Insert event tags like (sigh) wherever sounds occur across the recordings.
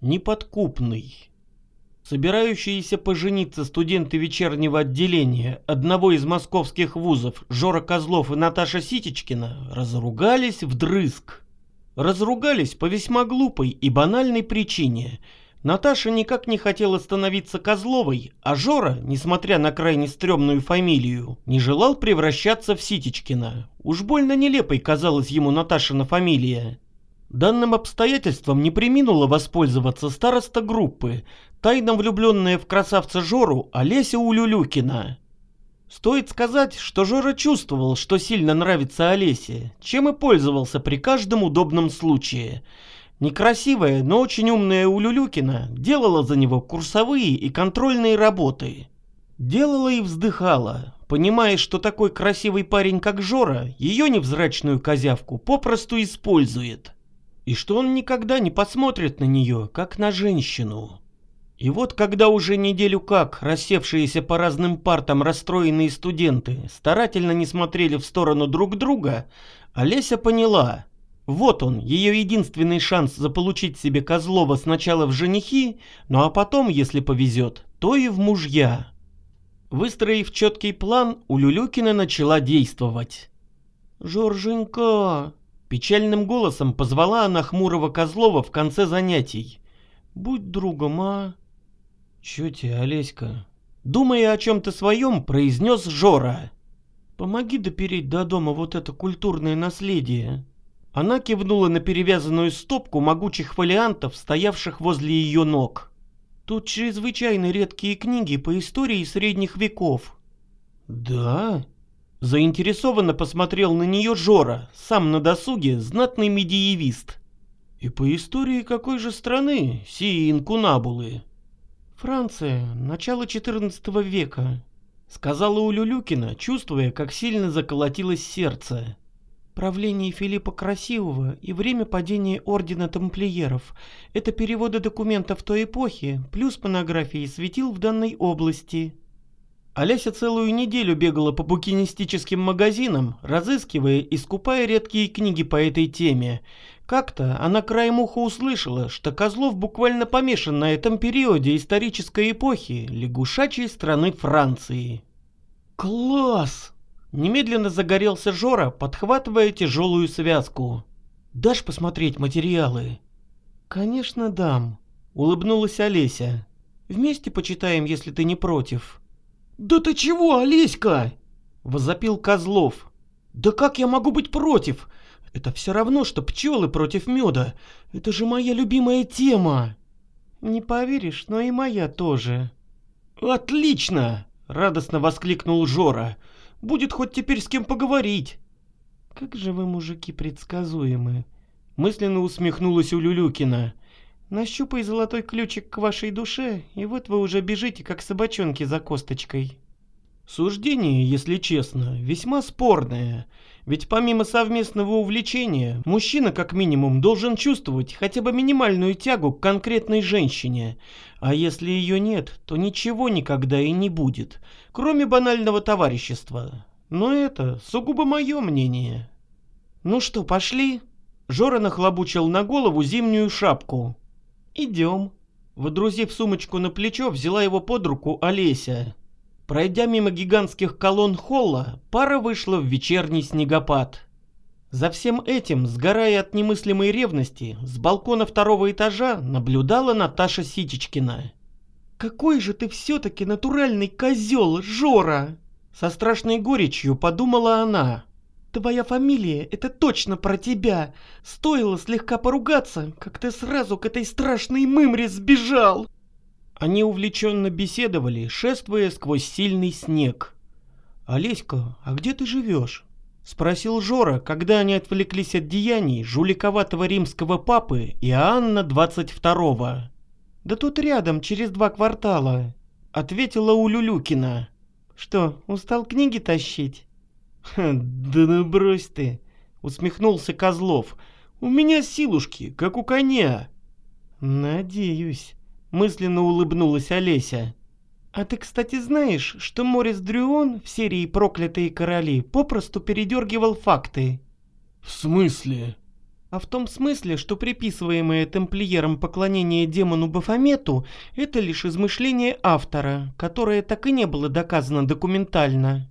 неподкупный. Собирающиеся пожениться студенты вечернего отделения одного из московских вузов Жора Козлов и Наташа Ситечкина разругались вдрызг. Разругались по весьма глупой и банальной причине. Наташа никак не хотела становиться Козловой, а Жора, несмотря на крайне стрёмную фамилию, не желал превращаться в Ситечкина. Уж больно нелепой казалась ему Наташина фамилия. Данным обстоятельством не приминула воспользоваться староста группы, тайно влюбленная в красавца Жору Олеся Улюлюкина. Стоит сказать, что Жора чувствовал, что сильно нравится Олесе, чем и пользовался при каждом удобном случае. Некрасивая, но очень умная Улюлюкина делала за него курсовые и контрольные работы. Делала и вздыхала, понимая, что такой красивый парень, как Жора, ее невзрачную козявку попросту использует и что он никогда не посмотрит на нее, как на женщину. И вот когда уже неделю как рассевшиеся по разным партам расстроенные студенты старательно не смотрели в сторону друг друга, Олеся поняла, вот он, ее единственный шанс заполучить себе Козлова сначала в женихи, ну а потом, если повезет, то и в мужья. Выстроив четкий план, у Люлюкина начала действовать. «Жорженька, Печальным голосом позвала она хмурого Козлова в конце занятий. «Будь другом, а...» «Чё тебе, Олеська?» Думая о чем-то своем, произнес Жора. «Помоги допереть до дома вот это культурное наследие». Она кивнула на перевязанную стопку могучих фолиантов, стоявших возле ее ног. «Тут чрезвычайно редкие книги по истории средних веков». «Да?» Заинтересованно посмотрел на нее Жора, сам на досуге знатный медиевист. И по истории какой же страны сии инкунабулы? Франция, начало XIV века, сказала Улюлюкина, чувствуя, как сильно заколотилось сердце. Правление Филиппа Красивого и время падения Ордена Тамплиеров – это переводы документов той эпохи, плюс монографии светил в данной области. Олеся целую неделю бегала по букинистическим магазинам, разыскивая и скупая редкие книги по этой теме. Как-то она краем уха услышала, что Козлов буквально помешан на этом периоде исторической эпохи лягушачьей страны Франции. «Класс!» Немедленно загорелся Жора, подхватывая тяжелую связку. «Дашь посмотреть материалы?» «Конечно дам», — улыбнулась Олеся. «Вместе почитаем, если ты не против». «Да ты чего, Олеська?» — возопил Козлов. «Да как я могу быть против? Это все равно, что пчелы против меда. Это же моя любимая тема!» «Не поверишь, но и моя тоже». «Отлично!» — радостно воскликнул Жора. «Будет хоть теперь с кем поговорить». «Как же вы, мужики, предсказуемы!» Мысленно усмехнулась у Люлюкина. Нащупай золотой ключик к вашей душе, и вот вы уже бежите, как собачонки за косточкой. Суждение, если честно, весьма спорное. Ведь помимо совместного увлечения, мужчина как минимум должен чувствовать хотя бы минимальную тягу к конкретной женщине. А если ее нет, то ничего никогда и не будет, кроме банального товарищества. Но это сугубо мое мнение. Ну что, пошли? Жора нахлобучил на голову зимнюю шапку. «Идем». Водрузив сумочку на плечо, взяла его под руку Олеся. Пройдя мимо гигантских колонн холла, пара вышла в вечерний снегопад. За всем этим, сгорая от немыслимой ревности, с балкона второго этажа наблюдала Наташа Ситечкина. «Какой же ты все-таки натуральный козел, Жора!» Со страшной горечью подумала она. Твоя фамилия — это точно про тебя. Стоило слегка поругаться, как ты сразу к этой страшной мымре сбежал. Они увлеченно беседовали, шествуя сквозь сильный снег. «Олеська, а где ты живешь?» — спросил Жора, когда они отвлеклись от деяний жуликоватого римского папы Иоанна двадцать второго. «Да тут рядом, через два квартала», — ответила Улюлюкина. «Что, устал книги тащить?» «Да ну брось ты!» — усмехнулся Козлов. «У меня силушки, как у коня!» «Надеюсь», — мысленно улыбнулась Олеся. «А ты, кстати, знаешь, что Морис Дрюон в серии «Проклятые короли» попросту передергивал факты?» «В смысле?» А в том смысле, что приписываемое темплиером поклонение демону Бафомету – это лишь измышление автора, которое так и не было доказано документально.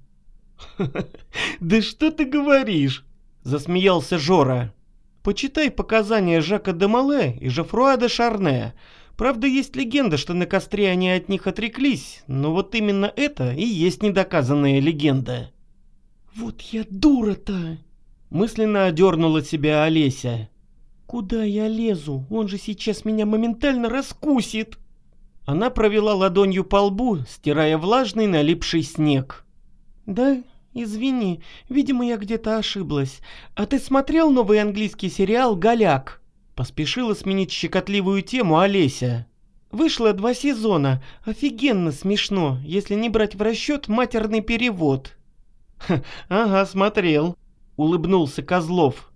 (laughs) «Да что ты говоришь?» – засмеялся Жора. «Почитай показания Жака де Мале и Жофруа де Шарне. Правда, есть легенда, что на костре они от них отреклись, но вот именно это и есть недоказанная легенда». «Вот я дура-то!» Мысленно одернула себя Олеся. «Куда я лезу? Он же сейчас меня моментально раскусит!» Она провела ладонью по лбу, стирая влажный налипший снег. «Да, извини, видимо, я где-то ошиблась. А ты смотрел новый английский сериал «Голяк»?» Поспешила сменить щекотливую тему Олеся. «Вышло два сезона. Офигенно смешно, если не брать в расчет матерный перевод». «Ага, смотрел», улыбнулся Козлов.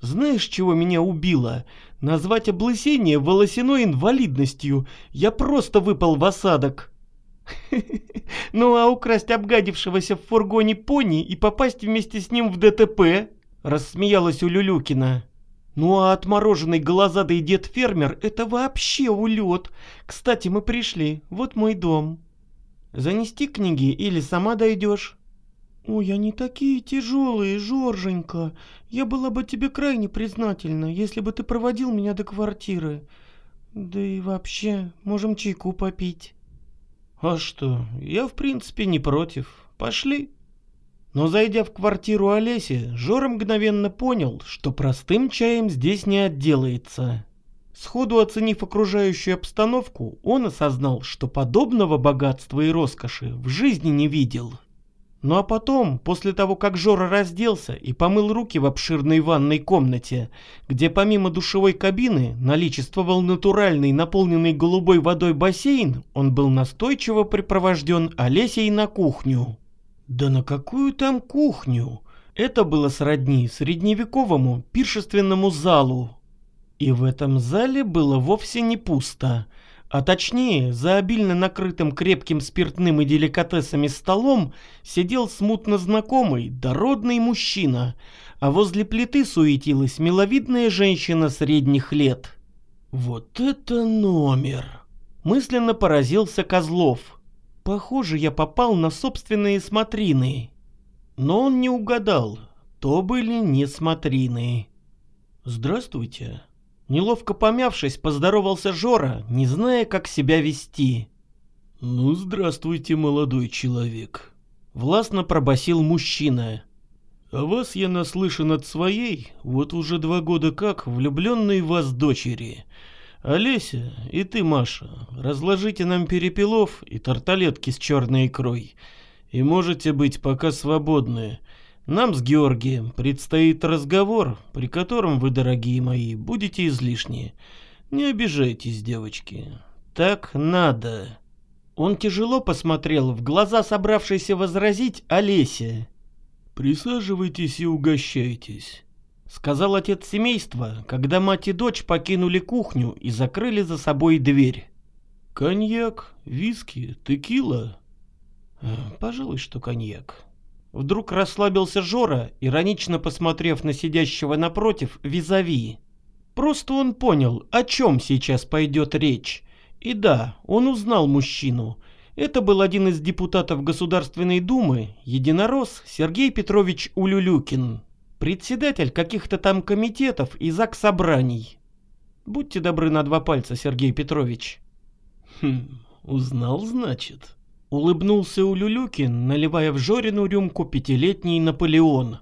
Знаешь, чего меня убило? Назвать облысение волосяной инвалидностью. Я просто выпал в осадок. (laughs) Ну а украсть обгадившегося в фургоне пони и попасть вместе с ним в ДТП? Рассмеялась Улюлюкина. Ну а отмороженный голозадый дед-фермер — это вообще улет. Кстати, мы пришли, вот мой дом. Занести книги или сама дойдешь? «Ой, они такие тяжелые, Жорженька. Я была бы тебе крайне признательна, если бы ты проводил меня до квартиры. Да и вообще, можем чайку попить». «А что, я в принципе не против. Пошли». Но зайдя в квартиру Олеси, Жора мгновенно понял, что простым чаем здесь не отделается. Сходу оценив окружающую обстановку, он осознал, что подобного богатства и роскоши в жизни не видел. Ну а потом, после того, как Жора разделся и помыл руки в обширной ванной комнате, где помимо душевой кабины наличествовал натуральный, наполненный голубой водой бассейн, он был настойчиво припровожден Олесей на кухню. Да на какую там кухню? Это было сродни средневековому пиршественному залу. И в этом зале было вовсе не пусто – а точнее, за обильно накрытым крепким спиртным и деликатесами столом сидел смутно знакомый, дородный мужчина, а возле плиты суетилась миловидная женщина средних лет. «Вот это номер!» Мысленно поразился Козлов. «Похоже, я попал на собственные смотрины». Но он не угадал, то были не смотрины. «Здравствуйте», Неловко помявшись, поздоровался Жора, не зная, как себя вести. «Ну, здравствуйте, молодой человек», — властно пробасил мужчина. «А вас я наслышан от своей, вот уже два года как, влюбленной в вас дочери. Олеся и ты, Маша, разложите нам перепелов и тарталетки с черной икрой, и можете быть пока свободны». Нам с Георгием предстоит разговор, при котором вы, дорогие мои, будете излишни. Не обижайтесь, девочки. Так надо. Он тяжело посмотрел в глаза собравшейся возразить Олесе. «Присаживайтесь и угощайтесь», — сказал отец семейства, когда мать и дочь покинули кухню и закрыли за собой дверь. «Коньяк, виски, текила?» «Э, «Пожалуй, что коньяк», Вдруг расслабился Жора, иронично посмотрев на сидящего напротив визави. Просто он понял, о чем сейчас пойдет речь. И да, он узнал мужчину. Это был один из депутатов Государственной Думы, единорос Сергей Петрович Улюлюкин, председатель каких-то там комитетов и зак собраний. Будьте добры на два пальца, Сергей Петрович. Хм, узнал, значит. Улыбнулся Улюлюкин, наливая в Жорину рюмку пятилетний Наполеон.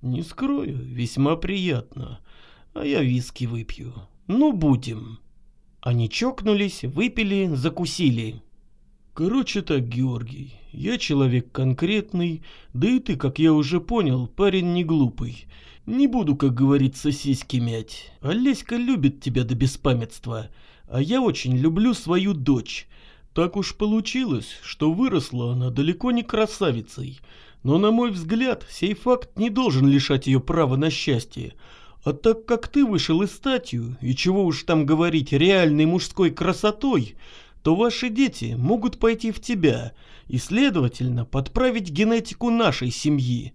«Не скрою, весьма приятно. А я виски выпью. Ну, будем». Они чокнулись, выпили, закусили. «Короче так, Георгий, я человек конкретный, да и ты, как я уже понял, парень не глупый. Не буду, как говорится, сиськи мять. Олеська любит тебя до беспамятства, а я очень люблю свою дочь». Так уж получилось, что выросла она далеко не красавицей, но, на мой взгляд, сей факт не должен лишать ее права на счастье. А так как ты вышел из статью, и чего уж там говорить реальной мужской красотой, то ваши дети могут пойти в тебя и, следовательно, подправить генетику нашей семьи.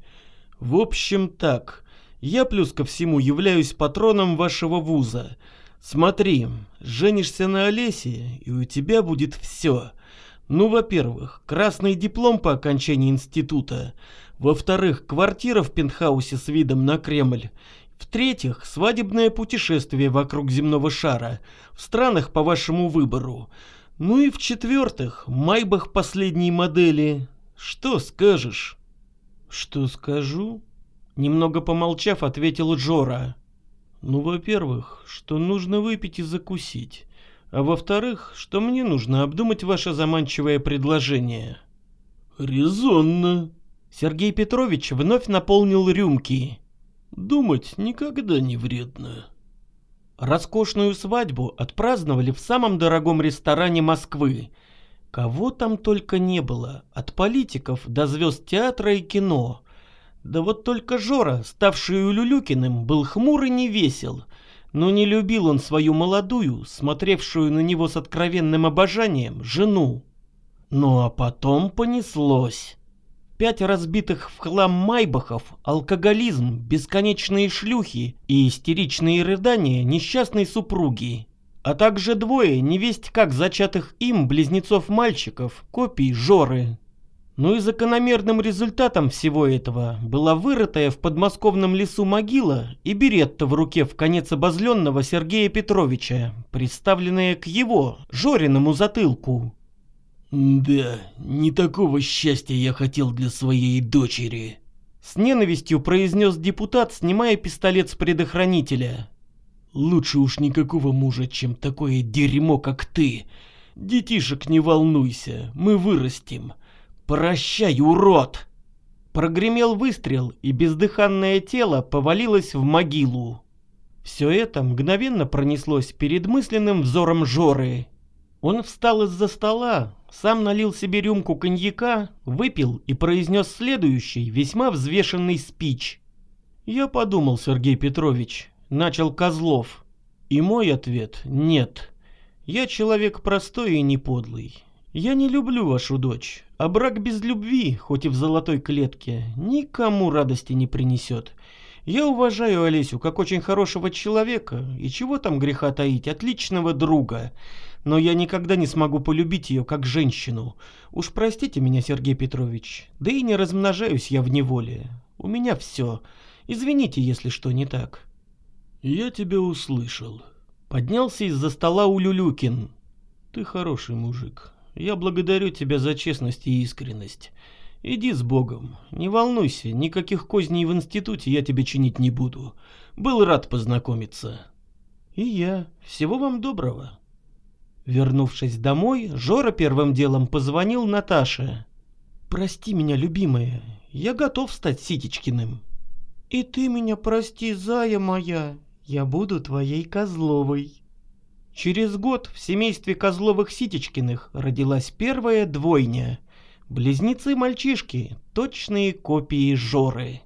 В общем так, Я плюс ко всему являюсь патроном вашего вуза. Смотри, женишься на Олесе, и у тебя будет все. Ну, во-первых, красный диплом по окончании института. Во-вторых, квартира в пентхаусе с видом на Кремль. В-третьих, свадебное путешествие вокруг земного шара в странах по вашему выбору. Ну и в-четвертых, Майбах последней модели. Что скажешь? Что скажу? Немного помолчав, ответил Джора. Ну, во-первых, что нужно выпить и закусить. А во-вторых, что мне нужно обдумать ваше заманчивое предложение. Резонно. Сергей Петрович вновь наполнил рюмки. Думать никогда не вредно. Роскошную свадьбу отпраздновали в самом дорогом ресторане Москвы. Кого там только не было, от политиков до звезд театра и кино. Да вот только Жора, ставший Улюлюкиным, был хмур и не весел, но не любил он свою молодую, смотревшую на него с откровенным обожанием, жену. Ну а потом понеслось пять разбитых в хлам майбахов, алкоголизм, бесконечные шлюхи и истеричные рыдания несчастной супруги, а также двое невесть как зачатых им близнецов-мальчиков, копий Жоры. Ну и закономерным результатом всего этого была вырытая в подмосковном лесу могила и беретта в руке в конец обозленного Сергея Петровича, представленная к его, Жориному затылку. «Да, не такого счастья я хотел для своей дочери», — с ненавистью произнес депутат, снимая пистолет с предохранителя. «Лучше уж никакого мужа, чем такое дерьмо, как ты. Детишек не волнуйся, мы вырастим. Прощай, урод!» Прогремел выстрел, и бездыханное тело повалилось в могилу. Все это мгновенно пронеслось перед мысленным взором Жоры. Он встал из-за стола, сам налил себе рюмку коньяка, выпил и произнес следующий, весьма взвешенный спич. «Я подумал, Сергей Петрович», — начал Козлов. И мой ответ — нет. Я человек простой и не подлый. Я не люблю вашу дочь, а брак без любви, хоть и в золотой клетке, никому радости не принесет. Я уважаю Олесю как очень хорошего человека, и чего там греха таить, отличного друга но я никогда не смогу полюбить ее как женщину. Уж простите меня, Сергей Петрович, да и не размножаюсь я в неволе. У меня все. Извините, если что не так. Я тебя услышал. Поднялся из-за стола Улюлюкин. Ты хороший мужик. Я благодарю тебя за честность и искренность. Иди с Богом. Не волнуйся, никаких козней в институте я тебе чинить не буду. Был рад познакомиться. И я. Всего вам доброго. Вернувшись домой, Жора первым делом позвонил Наташе. «Прости меня, любимая, я готов стать Ситечкиным». «И ты меня прости, зая моя, я буду твоей Козловой». Через год в семействе Козловых-Ситечкиных родилась первая двойня. Близнецы-мальчишки, точные копии Жоры.